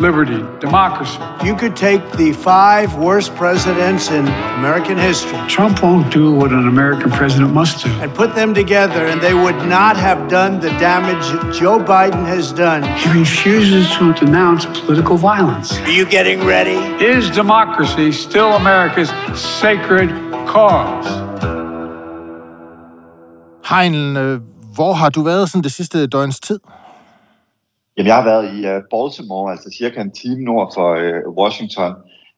liberty, democracy. You could take the five worst presidents in American history Trump won't do what an American president must do. and put them together, and they would not have done the damage Joe Biden has done. He refuses to denounce political violence. Are you getting ready? Is democracy still America's sacred cause? Heinl, øh, hvor har du været sådan det sidste døgns tid? Jamen, jeg har været i uh, Baltimore, altså cirka en time nord for uh, Washington,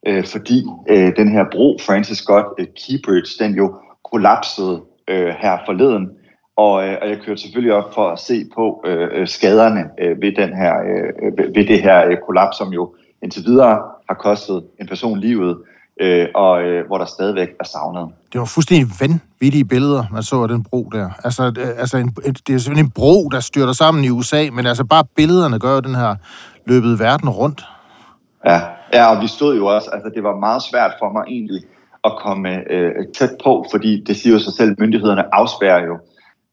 uh, fordi uh, den her bro, Francis Scott uh, Key Bridge, den jo kollapsede uh, her forleden. Og, øh, og jeg kørte selvfølgelig op for at se på øh, skaderne øh, ved, den her, øh, ved det her øh, kollaps, som jo indtil videre har kostet en person livet, uh, og uh, hvor der stadigvæk er savnet. Det var fuldstændig vanvittige billeder, man så af den bro der. Altså, øh, altså en, et- det er sådan en bro, der styrter sammen i USA, men altså bare billederne gør jo den her løbet verden rundt. Ja, ja, og vi stod jo også, altså det var meget svært for mig egentlig at komme øh, tæt på, fordi det siger jo sig selv, myndighederne afspærrer jo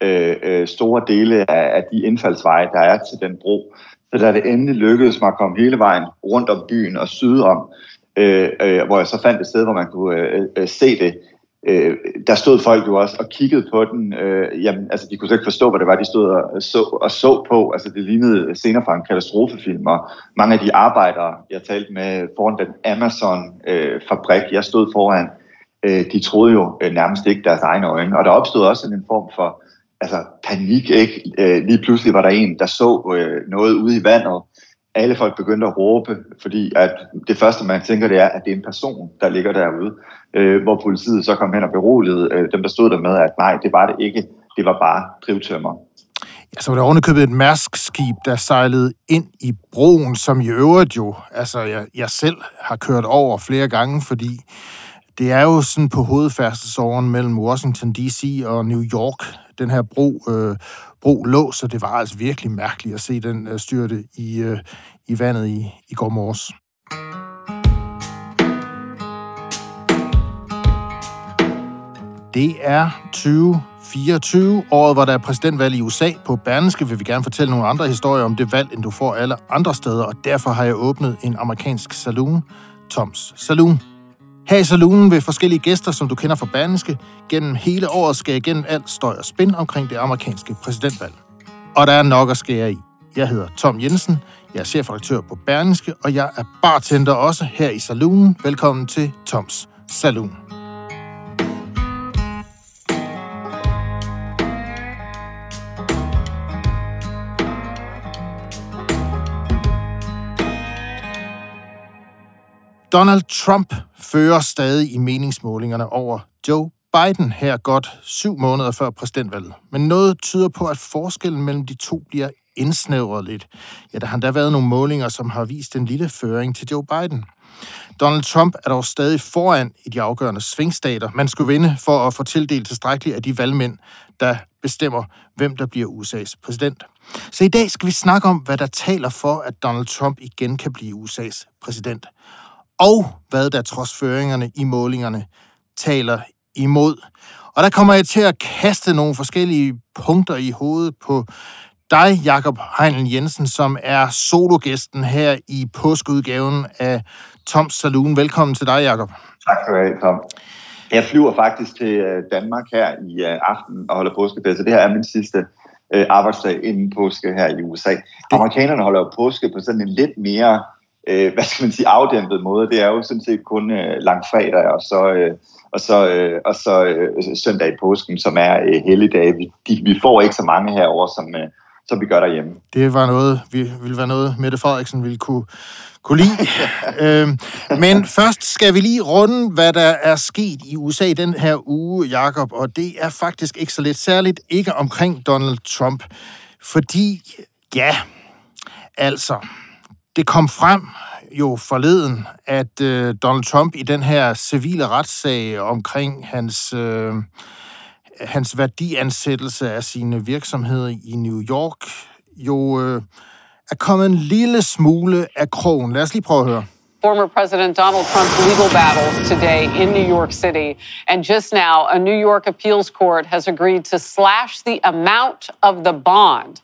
øh, øh, store dele af, af de indfaldsveje, der er til den bro. Så da det endelig lykkedes mig at komme hele vejen rundt om byen og sydom, øh, øh, hvor jeg så fandt et sted, hvor man kunne øh, øh, se det, øh, der stod folk jo også og kiggede på den. Øh, jamen, altså, de kunne slet ikke forstå, hvad det var, de stod og så, og så på. Altså, det lignede scener fra en katastrofefilm, og mange af de arbejdere, jeg talte med foran den Amazon-fabrik, øh, jeg stod foran, øh, de troede jo øh, nærmest ikke deres egne øjne. Og der opstod også en form for altså, panik, ikke? Øh, lige pludselig var der en, der så øh, noget ude i vandet. Alle folk begyndte at råbe, fordi at det første, man tænker, det er, at det er en person, der ligger derude. Øh, hvor politiet så kom hen og beroligede øh, dem, der stod der med, at nej, det var det ikke. Det var bare drivtømmer. Ja, så var der ovenikøbet et mærskskib, der sejlede ind i broen, som i øvrigt jo, altså jeg, jeg selv har kørt over flere gange, fordi det er jo sådan på hovedfærdselsåren mellem Washington D.C. og New York, den her bro, øh, bro lå, så det var altså virkelig mærkeligt at se den øh, styrte i, øh, i vandet i, i går morges. Det er 2024, året, hvor der er præsidentvalg i USA. På Berneske vil vi gerne fortælle nogle andre historier om det valg, end du får alle andre steder, og derfor har jeg åbnet en amerikansk saloon, Toms Saloon. Her i saloonen vil forskellige gæster, som du kender fra Berneske, gennem hele året skære igennem alt støj og spin omkring det amerikanske præsidentvalg. Og der er nok at skære i. Jeg hedder Tom Jensen, jeg er chefredaktør på Berneske, og jeg er bartender også her i saloonen. Velkommen til Toms Saloon. Donald Trump fører stadig i meningsmålingerne over Joe Biden her godt syv måneder før præsidentvalget. Men noget tyder på, at forskellen mellem de to bliver indsnævret lidt. Ja, der har endda været nogle målinger, som har vist en lille føring til Joe Biden. Donald Trump er dog stadig foran i de afgørende svingstater. Man skulle vinde for at få tildelt tilstrækkeligt af de valgmænd, der bestemmer, hvem der bliver USA's præsident. Så i dag skal vi snakke om, hvad der taler for, at Donald Trump igen kan blive USA's præsident. Og hvad der trods føringerne i målingerne taler imod. Og der kommer jeg til at kaste nogle forskellige punkter i hovedet på dig, Jakob Heinlen Jensen, som er sologæsten her i påskeudgaven af Toms Saloon. Velkommen til dig, Jakob. Tak skal du have, Tom. Jeg flyver faktisk til øh, Danmark her i øh, aften og holder påskeferie, så det her er min sidste øh, arbejdsdag inden påske her i USA. Amerikanerne holder jo påske på sådan en lidt mere, øh, hvad skal man sige, afdæmpet måde. Det er jo sådan set kun øh, langfredag og så, øh, og så, øh, og så øh, søndag i påsken, som er øh, helligdage. Vi, de, vi får ikke så mange herover som, øh, som vi gør derhjemme. Det var noget, vi ville være noget, Mette Frederiksen ville kunne, kunne lide. øhm, men først skal vi lige runde, hvad der er sket i USA den her uge, Jakob, og det er faktisk ikke så lidt særligt, ikke omkring Donald Trump, fordi, ja, altså, det kom frem jo forleden, at øh, Donald Trump i den her civile retssag omkring hans, øh, hans værdiansættelse af sine virksomheder i New York, jo øh, er kommet en lille smule af krogen. Lad os lige prøve at høre. former President Donald Trump's legal battles today in New York City. And just now, a New York appeals court has agreed to slash the amount of the bond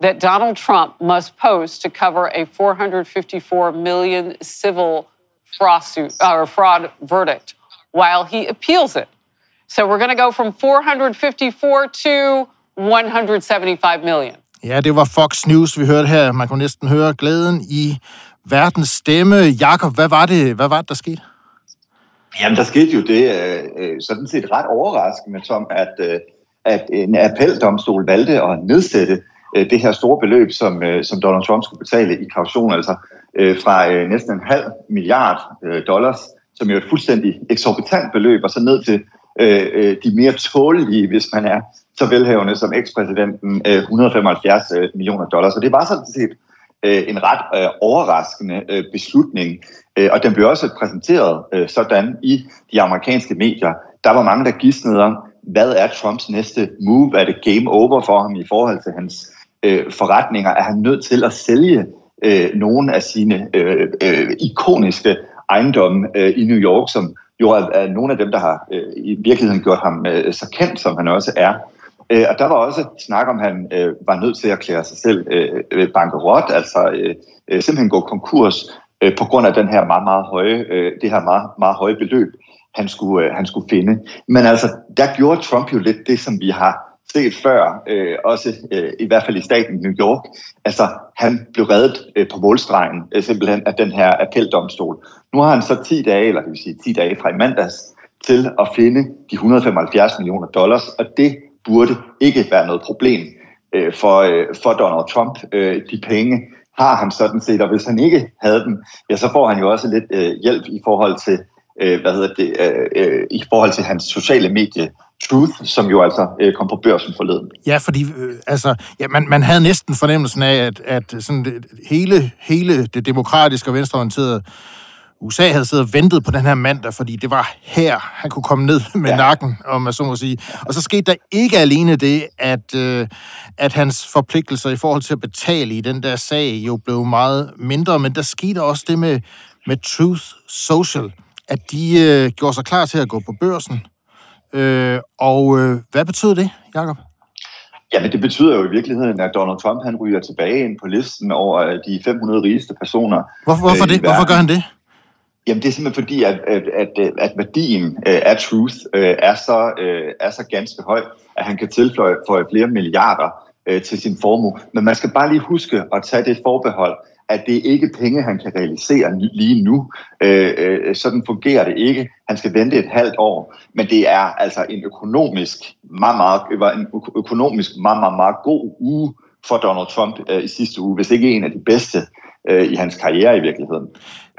that Donald Trump must post to cover a 454 million civil fraud, or fraud verdict while he appeals it. So we're going to go from 454 to 175 million. Ja, det var Fox News, vi hørte her. Man kunne næsten høre glæden i verdens stemme. Jakob, hvad var det, hvad var det der skete? Jamen, der skete jo det øh, øh, sådan set ret overraskende, Tom, at, øh, at en appeldomstol valgte at nedsætte øh, det her store beløb, som, øh, som Donald Trump skulle betale i kaution, altså øh, fra øh, næsten en halv milliard øh, dollars, som jo er et fuldstændig eksorbitant beløb, og så ned til øh, øh de mere tålige, hvis man er så velhavende som ekspræsidenten, øh, 175 øh, millioner dollars. Så det var sådan set øh, en ret øh, overraskende øh, beslutning, øh, og den blev også præsenteret øh, sådan i de amerikanske medier. Der var mange, der gidsnede om, hvad er Trumps næste move? Er det game over for ham i forhold til hans øh, forretninger? Er han nødt til at sælge øh, nogle af sine øh, øh, ikoniske ejendomme øh, i New York, som jo er, er nogle af dem, der har øh, i virkeligheden gjort ham øh, så kendt, som han også er. Øh, og der var også snak om, at han øh, var nødt til at klære sig selv øh, bankerot, altså øh, øh, simpelthen gå konkurs øh, på grund af den her meget, meget høje, øh, det her meget, meget høje beløb, han skulle, øh, han skulle finde. Men altså, der gjorde Trump jo lidt det, som vi har set før, øh, også øh, i hvert fald i staten New York. Altså, han blev reddet øh, på målstregen øh, simpelthen af den her appeldomstol. Nu har han så 10 dage, eller det vil sige 10 dage fra i mandags, til at finde de 175 millioner dollars, og det burde ikke være noget problem øh, for, øh, for Donald Trump. Øh, de penge har han sådan set, og hvis han ikke havde dem, ja, så får han jo også lidt øh, hjælp i forhold til, øh, hvad hedder det, øh, øh, i forhold til hans sociale medie Truth, som jo altså øh, kom på børsen forleden. Ja, fordi øh, altså, ja, man, man havde næsten fornemmelsen af, at, at sådan det, hele, hele det demokratiske og venstreorienterede USA havde siddet og ventet på den her mandag, fordi det var her, han kunne komme ned med ja. nakken, om man så må sige. Og så skete der ikke alene det, at, øh, at hans forpligtelser i forhold til at betale i den der sag jo blev meget mindre, men der skete også det med, med Truth Social, at de øh, gjorde sig klar til at gå på børsen. Øh, og øh, hvad betyder det, Jacob? Ja, men det betyder jo i virkeligheden, at Donald Trump han ryger tilbage ind på listen over de 500 rigeste personer. Hvorfor, hvorfor øh, det? Hvorfor gør han det? Jamen det er simpelthen fordi, at, at, at, at værdien øh, af Truth øh, er, så, øh, er så ganske høj, at han kan tilføje flere milliarder til sin formue. Men man skal bare lige huske at tage det forbehold, at det ikke er penge, han kan realisere lige nu. sådan fungerer det ikke. Han skal vente et halvt år. Men det er altså en økonomisk meget, meget, en økonomisk meget, meget, meget god uge for Donald Trump i sidste uge, hvis ikke en af de bedste i hans karriere i virkeligheden.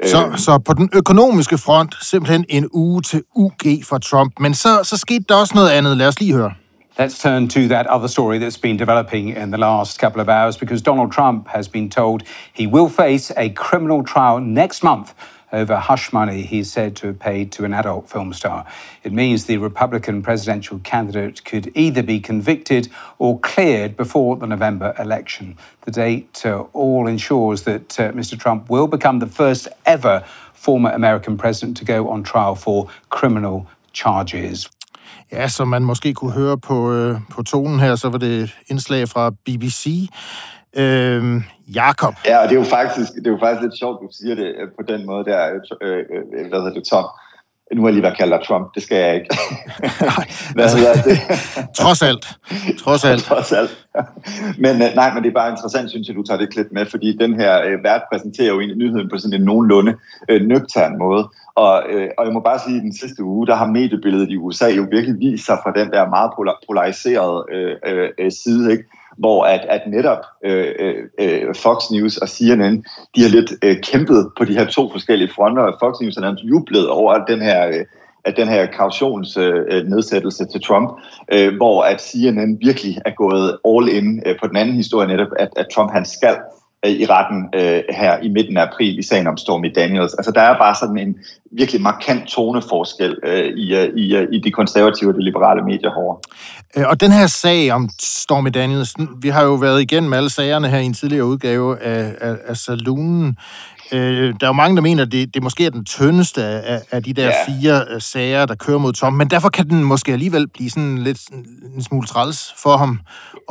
Så, øh. så på den økonomiske front simpelthen en uge til UG for Trump. Men så, så skete der også noget andet. Lad os lige høre. Let's turn to that other story that's been developing in the last couple of hours because Donald Trump has been told he will face a criminal trial next month over hush money he's said to have paid to an adult film star. It means the Republican presidential candidate could either be convicted or cleared before the November election. The date uh, all ensures that uh, Mr. Trump will become the first ever former American president to go on trial for criminal charges. Ja, som man måske kunne høre på, øh, på tonen her, så var det et indslag fra BBC, Øh, Jakob. Ja, og det er, jo faktisk, det er jo faktisk lidt sjovt, du siger det øh, på den måde der, øh, øh, hvad hedder det, Tom. Nu har jeg lige været kaldt Trump, det skal jeg ikke. hvad altså, hedder det? trods alt. Trods alt. trods alt. men nej, men det er bare interessant, synes jeg, du tager det klip med, fordi den her øh, vært præsenterer jo egentlig nyheden på sådan en nogenlunde øh, nøgtern måde. Og, øh, og jeg må bare sige, at den sidste uge, der har mediebilledet i USA jo virkelig vist sig fra den der meget polariserede øh, øh, side, ikke? Hvor at, at netop øh, øh, øh Fox News og CNN, de har lidt øh, kæmpet på de her to forskellige fronter. Fox News har nærmest jublet over den her... Øh, at den her kautionsnedsættelse øh, øh til Trump, øh, hvor at CNN virkelig er gået all in øh, på den anden historie netop, at, at Trump han skal i retten øh, her i midten af april i sagen om Stormy Daniels. Altså der er bare sådan en virkelig markant toneforskel øh, i, øh, i, øh, i de konservative og de liberale medier herovre. Øh, og den her sag om Stormy Daniels, vi har jo været igennem alle sagerne her i en tidligere udgave af, af, af Saloonen. Øh, der er jo mange, der mener, at det, det måske er den tyndeste af, af de der ja. fire sager, der kører mod Tom, men derfor kan den måske alligevel blive sådan lidt en smule træls for ham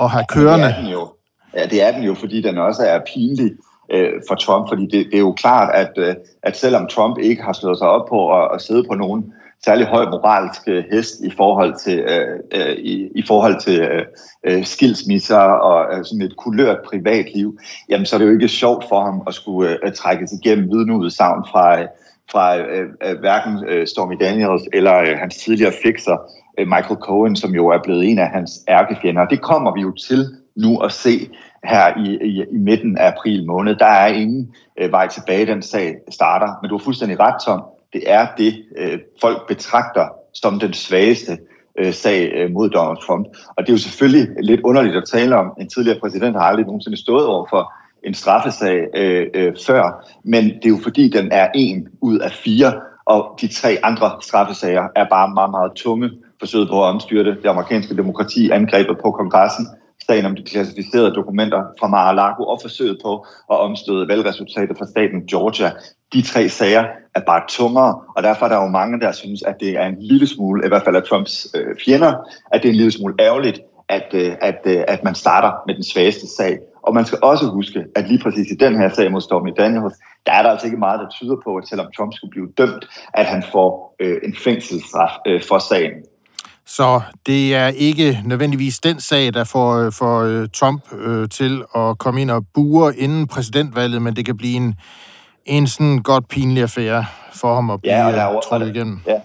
at have ja, kørende. Det er den jo. Ja, det er den jo, fordi den også er pinlig øh, for Trump, fordi det, det er jo klart, at, øh, at selvom Trump ikke har slået sig op på at, at sidde på nogen særlig høj moralsk øh, hest i forhold til, øh, øh, i, i forhold til øh, øh, skilsmisser og øh, sådan et kulørt privatliv, jamen så er det jo ikke sjovt for ham at skulle øh, trækkes igennem vidneudsagn fra, fra øh, øh, hverken øh, Stormy Daniels eller øh, hans tidligere fixer, øh, Michael Cohen, som jo er blevet en af hans ærkefjender. Det kommer vi jo til nu at se her i, i, i midten af april måned. Der er ingen øh, vej tilbage, den sag starter. Men du har fuldstændig ret, Tom det er det, øh, folk betragter som den svageste øh, sag øh, mod Donald Trump. Og det er jo selvfølgelig lidt underligt at tale om. En tidligere præsident har aldrig nogensinde stået over for en straffesag øh, øh, før, men det er jo fordi, den er en ud af fire, og de tre andre straffesager er bare meget, meget tunge forsøget på at omstyrte det amerikanske demokrati, angrebet på kongressen, sagen om de klassificerede dokumenter fra Mar-a-Lago og forsøget på at omstøde valgresultatet fra staten Georgia. De tre sager er bare tungere, og derfor er der jo mange, der synes, at det er en lille smule, i hvert fald af Trumps øh, fjender, at det er en lille smule ærgerligt, at, øh, at, øh, at man starter med den svageste sag. Og man skal også huske, at lige præcis i den her sag mod Stormy Daniels, der er der altså ikke meget, der tyder på, at selvom Trump skulle blive dømt, at han får øh, en fængselsstraf øh, for sagen. Så det er ikke nødvendigvis den sag, der får, øh, får øh, Trump øh, til at komme ind og bure inden præsidentvalget, men det kan blive en, en sådan godt pinlig affære for ham at blive ja, og der er jo, trådt igennem. Ja.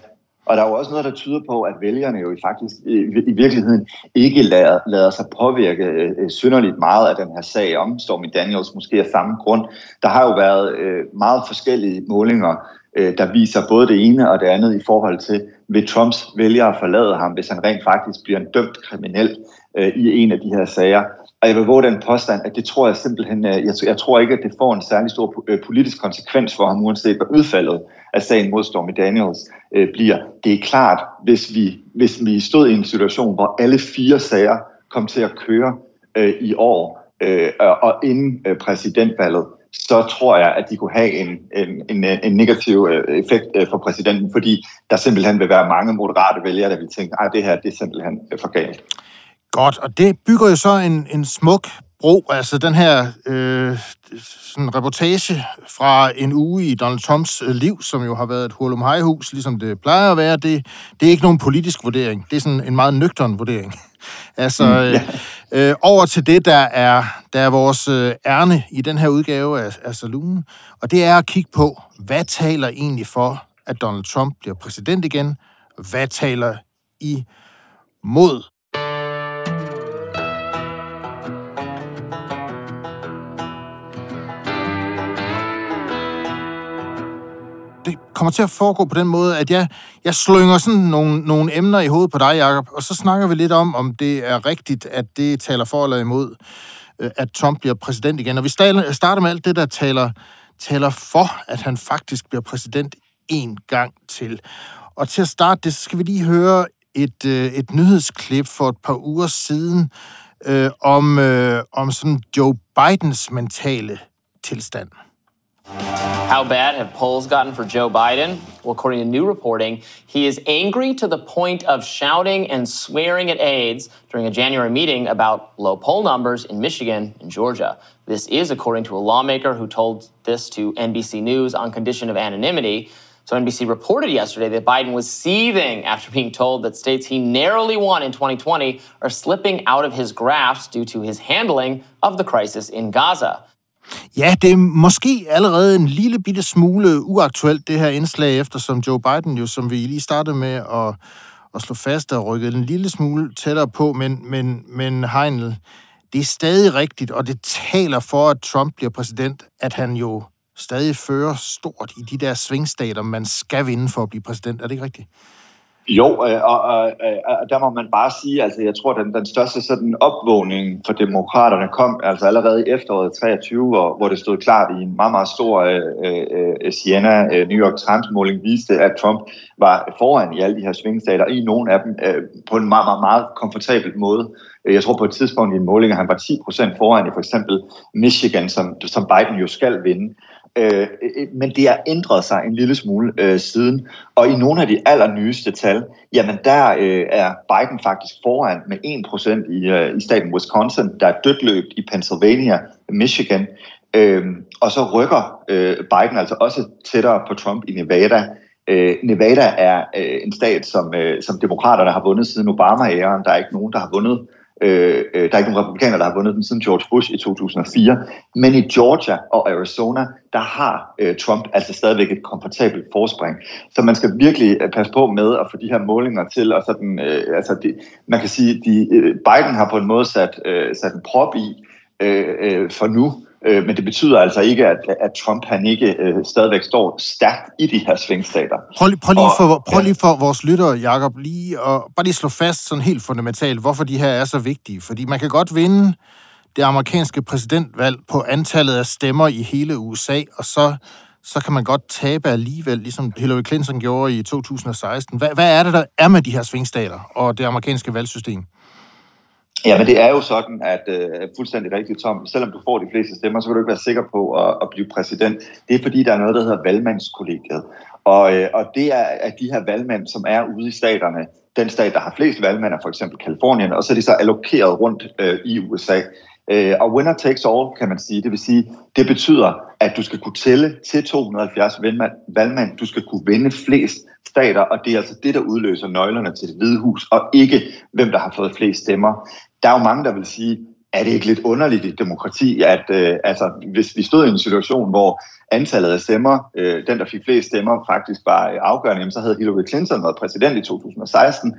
Og der er jo også noget, der tyder på, at vælgerne jo faktisk i, i virkeligheden ikke lader, lader sig påvirke øh, synderligt meget af den her sag om Stormy Daniels, måske af samme grund. Der har jo været øh, meget forskellige målinger, øh, der viser både det ene og det andet i forhold til, vil Trumps vælgere forlade ham, hvis han rent faktisk bliver en dømt kriminel øh, i en af de her sager. Og jeg vil våge den påstand, at det tror jeg simpelthen, øh, jeg, jeg tror ikke, at det får en særlig stor øh, politisk konsekvens for ham, uanset hvad udfaldet af sagen mod Stormy Daniels øh, bliver. Det er klart, hvis vi, hvis vi stod i en situation, hvor alle fire sager kom til at køre øh, i år, øh, og inden øh, præsidentvalget, så tror jeg, at de kunne have en, en, en, en negativ øh, effekt øh, for præsidenten, fordi der simpelthen vil være mange moderate vælgere, der vil tænke, at det her det er simpelthen øh, for galt. Godt, og det bygger jo så en, en smuk bro, altså den her øh, sådan reportage fra en uge i Donald Trumps liv, som jo har været et hurlum hejhus, ligesom det plejer at være, det, det er ikke nogen politisk vurdering. Det er sådan en meget nøgtern vurdering altså, mm, øh, øh, over til det, der er, der er vores øh, ærne i den her udgave af, af Saloon, og det er at kigge på, hvad taler egentlig for, at Donald Trump bliver præsident igen? Hvad taler i mod det kommer til at foregå på den måde, at jeg, jeg slynger sådan nogle, nogle emner i hovedet på dig, Jacob, og så snakker vi lidt om, om det er rigtigt, at det taler for eller imod, øh, at Trump bliver præsident igen. Og vi starter med alt det, der taler, taler for, at han faktisk bliver præsident en gang til. Og til at starte det, så skal vi lige høre et, øh, et nyhedsklip for et par uger siden øh, om, øh, om sådan Joe Bidens mentale tilstand. How bad have polls gotten for Joe Biden? Well, according to new reporting, he is angry to the point of shouting and swearing at aides during a January meeting about low poll numbers in Michigan and Georgia. This is according to a lawmaker who told this to NBC News on condition of anonymity. So NBC reported yesterday that Biden was seething after being told that states he narrowly won in 2020 are slipping out of his grasp due to his handling of the crisis in Gaza. Ja, det er måske allerede en lille bitte smule uaktuelt, det her indslag, eftersom Joe Biden jo, som vi lige startede med at, at slå fast, og rykket en lille smule tættere på, men, men, men Heinl, det er stadig rigtigt, og det taler for, at Trump bliver præsident, at han jo stadig fører stort i de der svingstater, man skal vinde for at blive præsident. Er det ikke rigtigt? Jo, øh, og, og, og der må man bare sige, altså jeg tror, den, den største sådan opvågning for demokraterne kom altså allerede i efteråret 23, hvor, hvor det stod klart i en meget, meget stor uh, uh, Siena uh, New York Times måling viste, at Trump var foran i alle de her svingstater, i nogle af dem uh, på en meget, meget, meget komfortabel måde. Jeg tror på et tidspunkt i en måling, at han var 10% foran i for eksempel Michigan, som, som Biden jo skal vinde. Øh, øh, men det har ændret sig en lille smule øh, siden. Og i nogle af de allernyeste tal, jamen der øh, er Biden faktisk foran med 1% i, øh, i staten Wisconsin. Der er dødt løb i Pennsylvania, Michigan. Øh, og så rykker øh, Biden altså også tættere på Trump i Nevada. Øh, Nevada er øh, en stat, som, øh, som demokraterne har vundet siden Obama-æren. Der er ikke nogen, der har vundet Øh, øh, der er ikke nogen republikanere, der har vundet den siden George Bush i 2004. Men i Georgia og Arizona, der har øh, Trump altså stadigvæk et komfortabelt forspring. Så man skal virkelig øh, passe på med at få de her målinger til. Og sådan, øh, altså de, man kan sige, de, øh, Biden har på en måde sat, øh, sat en prop i øh, øh, for nu, Øh, men det betyder altså ikke, at, at Trump han ikke øh, stadigvæk står stærkt i de her svingstater. Prøv, prøv, lige, for, prøv lige for vores lyttere, Jacob, lige og bare lige slå fast sådan helt fundamentalt, hvorfor de her er så vigtige. Fordi man kan godt vinde det amerikanske præsidentvalg på antallet af stemmer i hele USA, og så, så kan man godt tabe alligevel, ligesom Hillary Clinton gjorde i 2016. Hvad, hvad er det, der er med de her svingstater og det amerikanske valgsystem? Ja, men det er jo sådan, at øh, fuldstændig rigtigt, Tom, selvom du får de fleste stemmer, så vil du ikke være sikker på at, at blive præsident. Det er fordi, der er noget, der hedder valgmandskollegiet. Og, øh, og det er at de her valgmænd, som er ude i staterne. Den stat, der har flest valgmænd, er for eksempel Kalifornien, og så er de så allokeret rundt øh, i USA. Øh, og winner takes all, kan man sige. Det vil sige, det betyder, at du skal kunne tælle til 270 valgmænd. Du skal kunne vinde flest stater, og det er altså det, der udløser nøglerne til det hvide hus, og ikke hvem, der har fået flest stemmer der er jo mange, der vil sige, er det ikke lidt underligt i demokrati, at øh, altså, hvis vi stod i en situation, hvor antallet af stemmer, øh, den der fik flest stemmer, faktisk var øh, afgørende, jamen, så havde Hillary Clinton været præsident i 2016,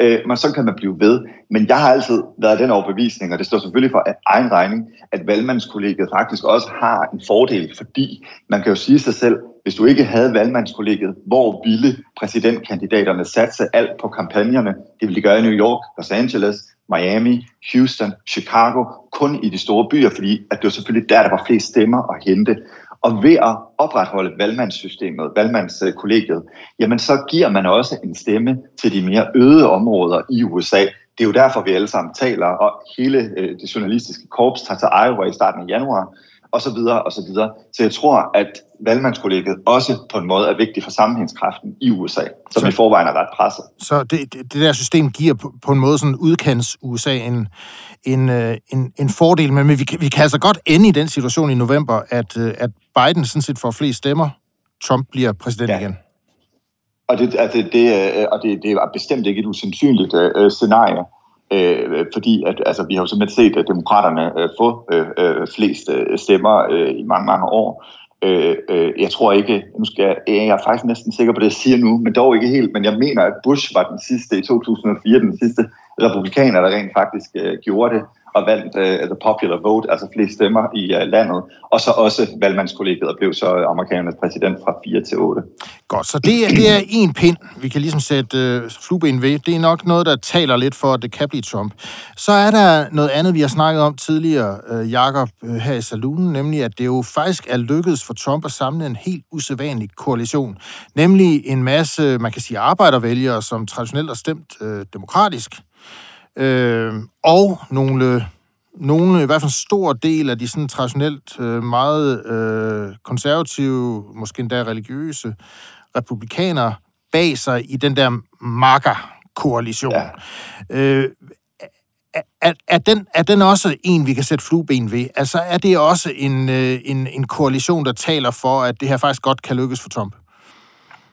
øh, men så kan man blive ved. Men jeg har altid været den overbevisning, og det står selvfølgelig for egen regning, at valgmandskollegiet faktisk også har en fordel, fordi man kan jo sige sig selv, hvis du ikke havde valgmandskollegiet, hvor ville præsidentkandidaterne satse alt på kampagnerne? Det ville de gøre i New York, Los Angeles, Miami, Houston, Chicago, kun i de store byer, fordi at det var selvfølgelig der, der var flest stemmer at hente. Og ved at opretholde valgmandssystemet, valgmandskollegiet, jamen så giver man også en stemme til de mere øde områder i USA. Det er jo derfor, vi alle sammen taler, og hele øh, det journalistiske korps tager til Iowa i starten af januar, og så videre, og så videre. Så jeg tror, at valgmandskollegiet også på en måde er vigtig for sammenhængskraften i USA, som så, i forvejen er ret presset. Så det, det der system giver på, på en måde sådan udkants USA en, en, øh, en, en fordel, men vi, vi kan altså godt ende i den situation i november, at, øh, at Biden sådan set får flest stemmer, Trump bliver præsident ja. igen. Og det, altså det, øh, og det, det er bestemt ikke et usandsynligt uh, scenarie øh, fordi at, altså, vi har jo simpelthen set at demokraterne øh, få øh, øh, flest øh, stemmer øh, i mange, mange år. Øh, øh, jeg tror ikke, nu skal jeg, jeg er faktisk næsten sikker på det, jeg siger nu, men dog ikke helt, men jeg mener, at Bush var den sidste i 2004, den sidste republikaner, der rent faktisk øh, gjorde det og vandt uh, øh, the popular vote, altså flest stemmer i uh, landet, og så også valgmandskollegiet og blev så amerikanernes præsident fra 4 til 8. Godt, så det er, det er en pind, vi kan ligesom sætte uh, flueben ved. Det er nok noget, der taler lidt for, at det kan blive Trump. Så er der noget andet, vi har snakket om tidligere, uh, Jakob uh, her i salonen, nemlig at det jo faktisk er lykkedes for Trump at samle en helt usædvanlig koalition. Nemlig en masse, man kan sige, arbejdervælgere, som traditionelt har stemt uh, demokratisk, øh, og nogle, nogle, i hvert fald en stor del af de sådan traditionelt øh, meget øh, konservative, måske endda religiøse republikanere bag sig i den der MAGA-koalition. Ja. Øh, er, er, den, er den også en, vi kan sætte flueben ved? Altså er det også en, øh, en, en koalition, der taler for, at det her faktisk godt kan lykkes for Trump?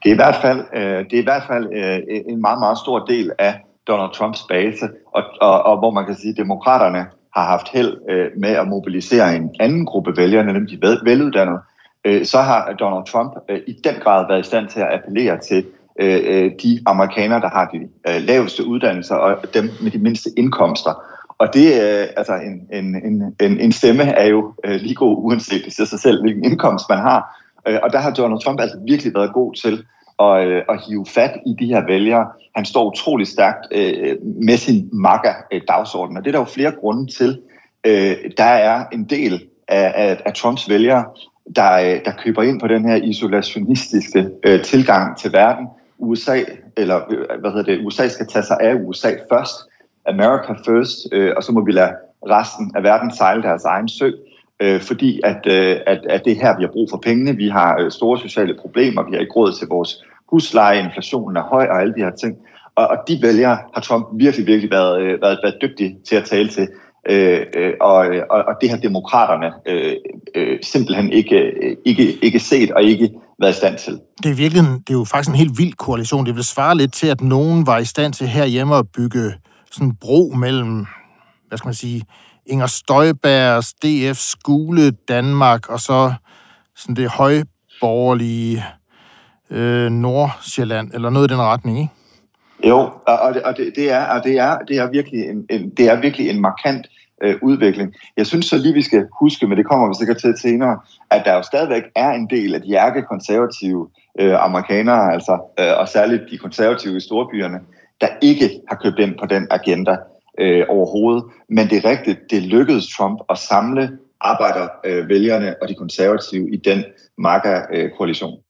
Det er i hvert fald, øh, det er i hvert fald øh, en meget, meget stor del af Donald Trumps base, og, og, og hvor man kan sige, at demokraterne har haft held øh, med at mobilisere en anden gruppe vælgere, nemlig de veluddannede, øh, så har Donald Trump øh, i den grad været i stand til at appellere til øh, øh, de amerikanere, der har de øh, laveste uddannelser og dem med de mindste indkomster. Og det, øh, altså en, en, en, en stemme er jo øh, lige god, uanset det sig selv, hvilken indkomst man har. Øh, og der har Donald Trump altså virkelig været god til at, at øh, hive fat i de her vælgere. Han står utrolig stærkt øh, med sin MAGA-dagsorden, og det er der jo flere grunde til. Øh, der er en del af, af, af Trumps vælgere, der, øh, der køber ind på den her isolationistiske øh, tilgang til verden. USA, eller øh, hvad hedder det, USA skal tage sig af USA først, America first, øh, og så må vi lade resten af verden sejle deres egen sø, øh, fordi at, øh, at, at det er her, vi har brug for pengene. Vi har øh, store sociale problemer, vi har ikke råd til vores huslejeinflationen er høj og alle de her ting. Og, og de vælgere har Trump virkelig, virkelig været, øh, været, været dygtig til at tale til. Øh, øh og, og, og det har demokraterne øh, øh, simpelthen ikke, øh, ikke, ikke set og ikke været i stand til. Det er, virkelig, det er jo faktisk en helt vild koalition. Det vil svare lidt til, at nogen var i stand til herhjemme at bygge sådan en bro mellem, hvad skal man sige, Inger Støjbergs DF Skule Danmark, og så sådan det højborgerlige øh, Nordsjælland, eller noget i den retning, ikke? Jo, og det, og det, det, er, og det, er, det, er virkelig en, en, det er virkelig en markant øh, udvikling. Jeg synes så lige, vi skal huske, men det kommer vi sikkert til senere, at der jo stadigvæk er en del af de ærke-konservative øh, amerikanere, altså, øh, og særligt de konservative i storbyerne, der ikke har købt ind på den agenda øh, overhovedet. Men det er rigtigt, det lykkedes Trump at samle arbejdervælgerne øh, og de konservative i den MAGA-koalition. Øh,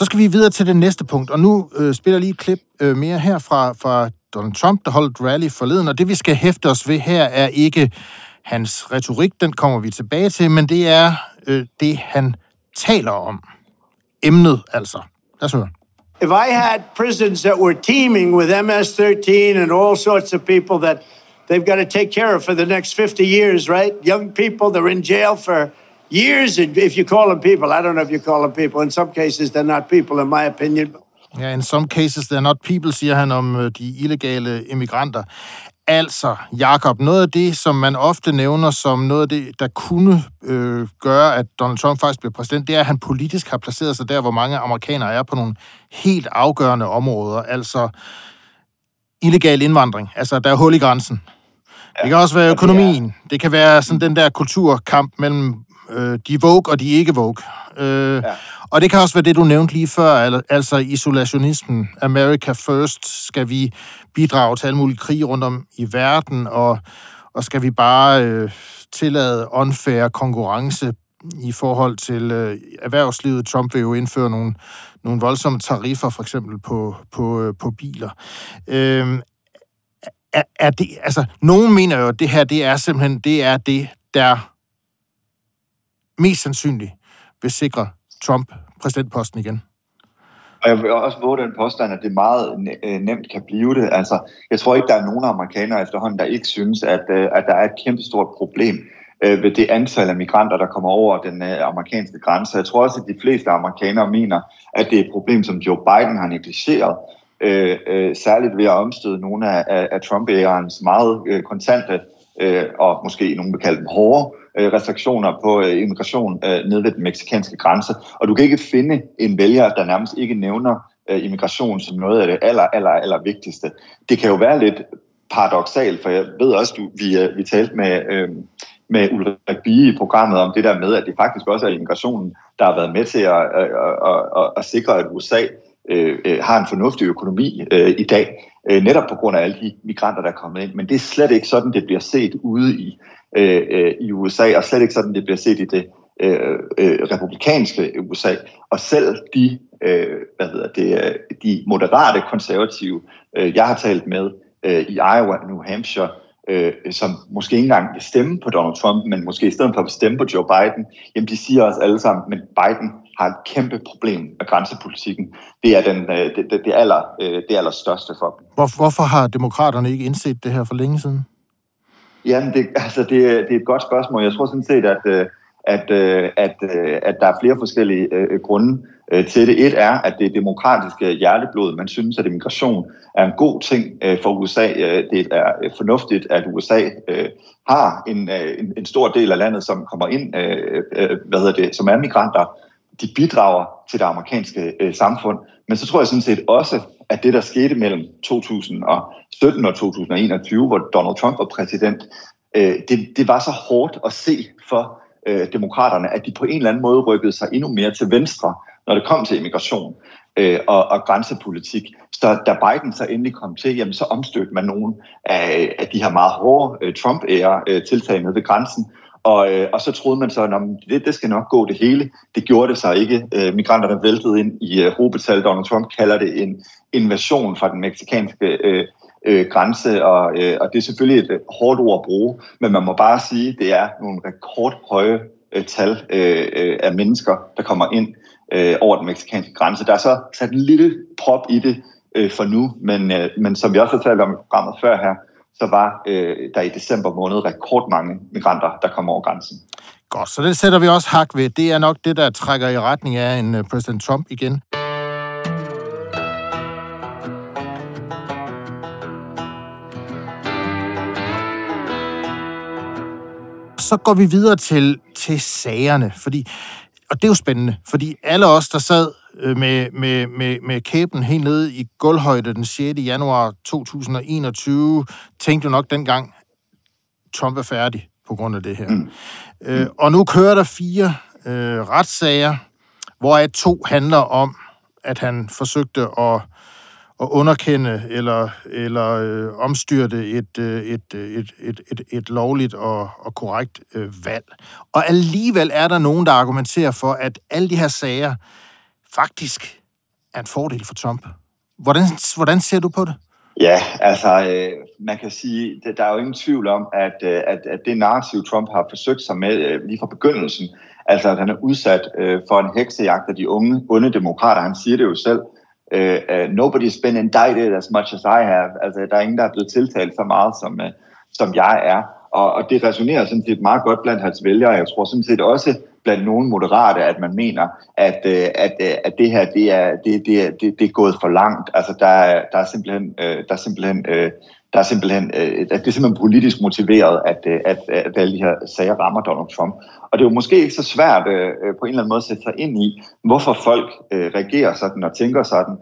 Så skal vi videre til det næste punkt, og nu øh, spiller lige et klip øh, mere her fra, fra Donald Trump, der holdt rally forleden, og det vi skal hæfte os ved her er ikke hans retorik, den kommer vi tilbage til, men det er øh, det, han taler om. Emnet altså. Lad os høre. If I had prisons that were teeming with MS-13 and all sorts of people that they've got to take care of for the next 50 years, right? Young people, they're in jail for years, if you call them people. I don't know if you call them people. In some cases, they're not people, in my opinion. Ja, yeah, in some cases, they're not people, siger han om øh, de illegale immigranter. Altså, Jakob, noget af det, som man ofte nævner som noget af det, der kunne øh, gøre, at Donald Trump faktisk bliver præsident, det er, at han politisk har placeret sig der, hvor mange amerikanere er på nogle helt afgørende områder. Altså, illegal indvandring. Altså, der er hul i grænsen. Det kan også være økonomien. Det kan være sådan den der kulturkamp mellem øh, de woke og de ikke woke. Øh, ja. Og det kan også være det, du nævnte lige før, altså isolationismen. America first. Skal vi bidrage til alle mulige krig rundt om i verden, og, og skal vi bare øh, tillade unfair konkurrence i forhold til øh, erhvervslivet. Trump vil jo indføre nogle, nogle voldsomme tariffer, for eksempel på, på, øh, på biler. Øh, er, er det, altså, nogen mener jo, at det her, det er simpelthen, det er det, der mest sandsynligt vil sikre Trump præsidentposten igen. Og jeg vil også våge den påstand, at det meget øh, nemt kan blive det. Altså, jeg tror ikke, der er nogen amerikanere efterhånden, der ikke synes, at, øh, at der er et kæmpestort problem øh, ved det antal af migranter, der kommer over den amerikanske grænse. Jeg tror også, at de fleste amerikanere mener, at det er et problem, som Joe Biden har negligeret. Øh, øh, særligt ved at omstøde nogle af, af, af Trump-ærens meget øh, kontante øh, og måske nogen vil kalde dem hårde øh, restriktioner på øh, immigration øh, ned ved den meksikanske grænse. Og du kan ikke finde en vælger, der nærmest ikke nævner øh, immigration som noget af det aller, aller, aller vigtigste. Det kan jo være lidt paradoxalt, for jeg ved også, du, vi, øh, vi talte med, øh, med Ulrik Bie i programmet om det der med, at det faktisk også er immigrationen, der har været med til at, at, at, at, at sikre, at USA øh, øh, har en fornuftig økonomi øh, i dag, øh, netop på grund af alle de migranter, der er kommet ind. Men det er slet ikke sådan, det bliver set ude i, øh, øh i USA, og slet ikke sådan, det bliver set i det øh, øh, republikanske USA. Og selv de, øh, hvad hedder det, øh, de moderate konservative, øh, jeg har talt med øh, i Iowa og New Hampshire, øh, som måske ikke engang vil stemme på Donald Trump, men måske i stedet for at stemme på Joe Biden, jamen de siger også alle sammen, men Biden har et kæmpe problem med grænsepolitikken. Det er den, øh, det, det, det, aller, øh, det allerstørste for dem. Hvor, hvorfor har demokraterne ikke indset det her for længe siden? Jamen, det, altså, det, det er et godt spørgsmål. Jeg tror sådan set, at, øh, at, øh, at, øh, at der er flere forskellige grunde til det. Et er, at det demokratiske hjerteblod, man synes, at immigration er en god ting for USA. Det er fornuftigt, at USA har en, en, en stor del af landet, som kommer ind, hvad hedder det, som er migranter, de bidrager til det amerikanske øh, samfund. Men så tror jeg sådan set også, at det, der skete mellem 2017 og 2021, hvor Donald Trump var præsident, øh, det, det var så hårdt at se for øh, demokraterne, at de på en eller anden måde rykkede sig endnu mere til venstre, når det kom til immigration øh, og, og grænsepolitik. Så da Biden så endelig kom til, jamen, så omstødte man nogle af, af de her meget hårde øh, Trump-ære øh, tiltag nede ved grænsen, og, øh, og så troede man så, at det, det skal nok gå det hele. Det gjorde det sig ikke. Øh, migranterne væltede ind i øh, hovedbetal. Donald Trump kalder det en invasion fra den meksikanske øh, øh, grænse, og, øh, og det er selvfølgelig et øh, hårdt ord at bruge, men man må bare sige, at det er nogle rekordhøje øh, tal øh, øh, af mennesker, der kommer ind øh, over den meksikanske grænse. Der er så sat en lille prop i det øh, for nu, men, øh, men som vi også har talt om i programmet før her, så var øh, der i december måned rekordmange migranter, der kom over grænsen. Godt, så det sætter vi også hak ved. Det er nok det, der trækker i retning af en øh, præsident Trump igen. Så går vi videre til, til sagerne, fordi, og det er jo spændende, fordi alle os, der sad Øh, med, med, med, med kæben helt nede i gulvhøjde den 6. januar 2021, tænkte jo nok dengang, Trump er færdig på grund af det her. Mm. Øh, og nu kører der fire øh, retssager, hvoraf to handler om, at han forsøgte at, at underkende eller, eller øh, omstyrte et, øh, et, øh, et, et, et, et lovligt og, og korrekt øh, valg. Og alligevel er der nogen, der argumenterer for, at alle de her sager, faktisk er en fordel for Trump. Hvordan, hvordan ser du på det? Ja, altså, øh, man kan sige, der er jo ingen tvivl om, at, øh, at, at det narrativ, Trump har forsøgt sig med øh, lige fra begyndelsen, altså at han er udsat øh, for en heksejagt af de unge, onde demokrater, han siger det jo selv, øh, Øh, øh, uh, nobody's been indicted as much as I have, altså der er ingen, der er blevet tiltalt så meget, som, uh, som jeg er, og, og det resonerer sådan set meget godt blandt hans vælgere, jeg tror sådan set også, blandt nogle moderate, at man mener, at, uh, at, uh, at det her det er, det, det, det, det er gået for langt. Altså, der, der er simpelthen, uh, der er simpelthen der er simpelthen, øh, at det er simpelthen politisk motiveret, at, øh, at, øh, at alle de her sager rammer Donald Trump. Og det er jo måske ikke så svært på en eller anden måde at sætte sig ind i, hvorfor folk reagerer sådan og tænker sådan.